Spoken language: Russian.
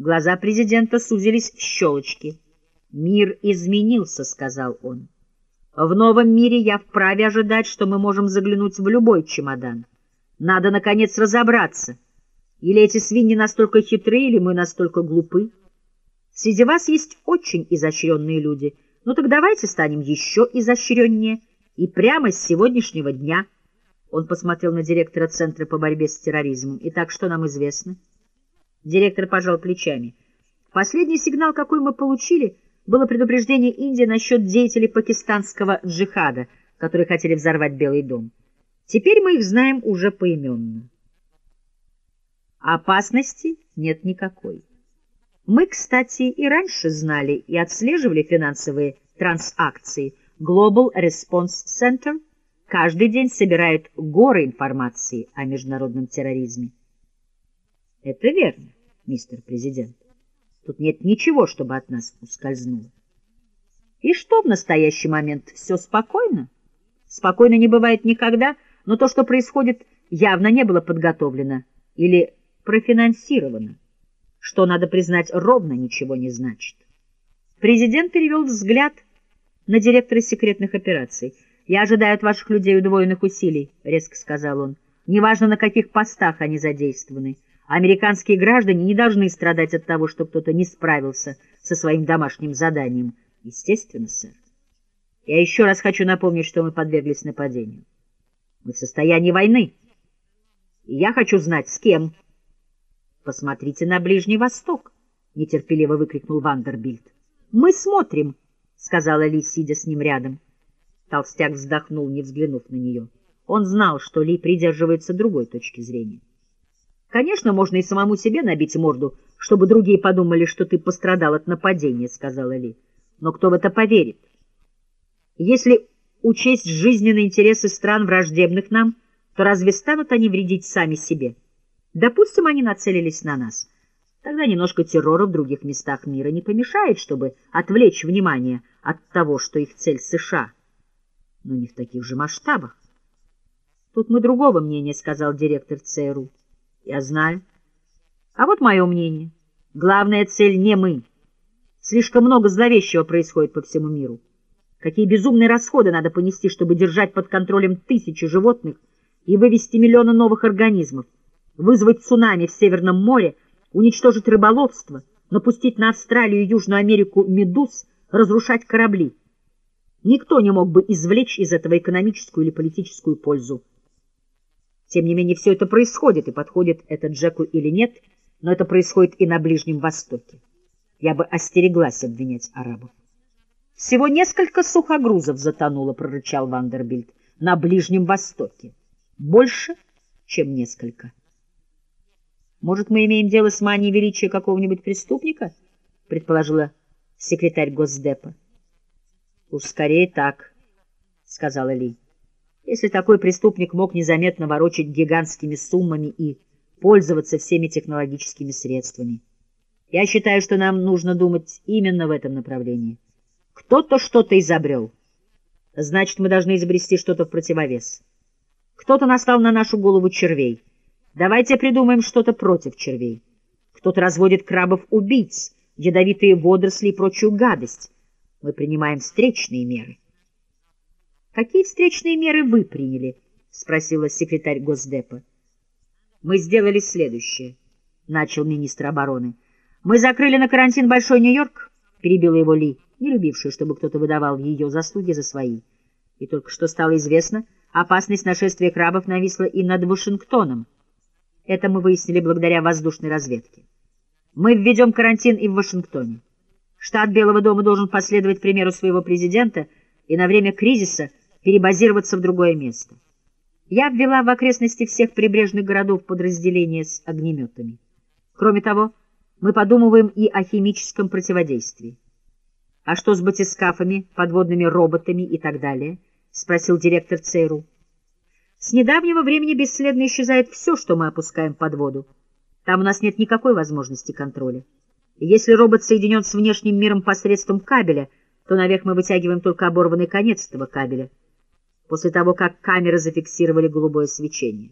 Глаза президента сузились в щелочки. «Мир изменился», — сказал он. «В новом мире я вправе ожидать, что мы можем заглянуть в любой чемодан. Надо, наконец, разобраться. Или эти свиньи настолько хитры, или мы настолько глупы. Среди вас есть очень изощренные люди. Ну так давайте станем еще изощреннее. И прямо с сегодняшнего дня...» Он посмотрел на директора Центра по борьбе с терроризмом. «Итак, что нам известно?» Директор пожал плечами. Последний сигнал, какой мы получили, было предупреждение Индии насчет деятелей пакистанского джихада, которые хотели взорвать Белый дом. Теперь мы их знаем уже поименно. Опасности нет никакой. Мы, кстати, и раньше знали и отслеживали финансовые транзакции. Global Response Center каждый день собирает горы информации о международном терроризме. Это верно, мистер президент. Тут нет ничего, чтобы от нас ускользнуло. И что в настоящий момент? Все спокойно? Спокойно не бывает никогда, но то, что происходит, явно не было подготовлено или профинансировано, что, надо признать, ровно ничего не значит. Президент перевел взгляд на директора секретных операций. «Я ожидаю от ваших людей удвоенных усилий», — резко сказал он. «Неважно, на каких постах они задействованы». Американские граждане не должны страдать от того, что кто-то не справился со своим домашним заданием. Естественно, сэр. Я еще раз хочу напомнить, что мы подверглись нападению. Мы в состоянии войны. И я хочу знать, с кем. Посмотрите на Ближний Восток, — нетерпеливо выкрикнул Вандербильд. Мы смотрим, — сказала Ли, сидя с ним рядом. Толстяк вздохнул, не взглянув на нее. Он знал, что Ли придерживается другой точки зрения. Конечно, можно и самому себе набить морду, чтобы другие подумали, что ты пострадал от нападения, — сказала Ли. Но кто в это поверит? Если учесть жизненные интересы стран, враждебных нам, то разве станут они вредить сами себе? Допустим, они нацелились на нас. Тогда немножко террора в других местах мира не помешает, чтобы отвлечь внимание от того, что их цель США. Но не в таких же масштабах. Тут мы другого мнения, — сказал директор ЦРУ. Я знаю. А вот мое мнение. Главная цель не мы. Слишком много зловещего происходит по всему миру. Какие безумные расходы надо понести, чтобы держать под контролем тысячи животных и вывести миллионы новых организмов, вызвать цунами в Северном море, уничтожить рыболовство, напустить на Австралию и Южную Америку медуз, разрушать корабли. Никто не мог бы извлечь из этого экономическую или политическую пользу. Тем не менее, все это происходит, и подходит это Джеку или нет, но это происходит и на Ближнем Востоке. Я бы остереглась обвинять арабов. «Всего несколько сухогрузов затонуло», — прорычал Вандербильд, — «на Ближнем Востоке. Больше, чем несколько». «Может, мы имеем дело с манией величия какого-нибудь преступника?» — предположила секретарь Госдепа. «Уж скорее так», — сказала Ли. Если такой преступник мог незаметно ворочать гигантскими суммами и пользоваться всеми технологическими средствами. Я считаю, что нам нужно думать именно в этом направлении. Кто-то что-то изобрел. Значит, мы должны изобрести что-то в противовес. Кто-то настал на нашу голову червей. Давайте придумаем что-то против червей. Кто-то разводит крабов-убийц, ядовитые водоросли и прочую гадость. Мы принимаем встречные меры. Какие встречные меры вы приняли? — спросила секретарь Госдепа. — Мы сделали следующее, — начал министр обороны. — Мы закрыли на карантин Большой Нью-Йорк, — перебила его Ли, не любившая, чтобы кто-то выдавал ее заслуги за свои. И только что стало известно, опасность нашествия крабов нависла и над Вашингтоном. Это мы выяснили благодаря воздушной разведке. Мы введем карантин и в Вашингтоне. Штат Белого дома должен последовать примеру своего президента и на время кризиса — перебазироваться в другое место. Я ввела в окрестности всех прибрежных городов подразделения с огнеметами. Кроме того, мы подумываем и о химическом противодействии. — А что с батискафами, подводными роботами и так далее? — спросил директор ЦРУ. — С недавнего времени бесследно исчезает все, что мы опускаем под воду. Там у нас нет никакой возможности контроля. Если робот соединен с внешним миром посредством кабеля, то наверх мы вытягиваем только оборванный конец этого кабеля — после того, как камеры зафиксировали голубое свечение.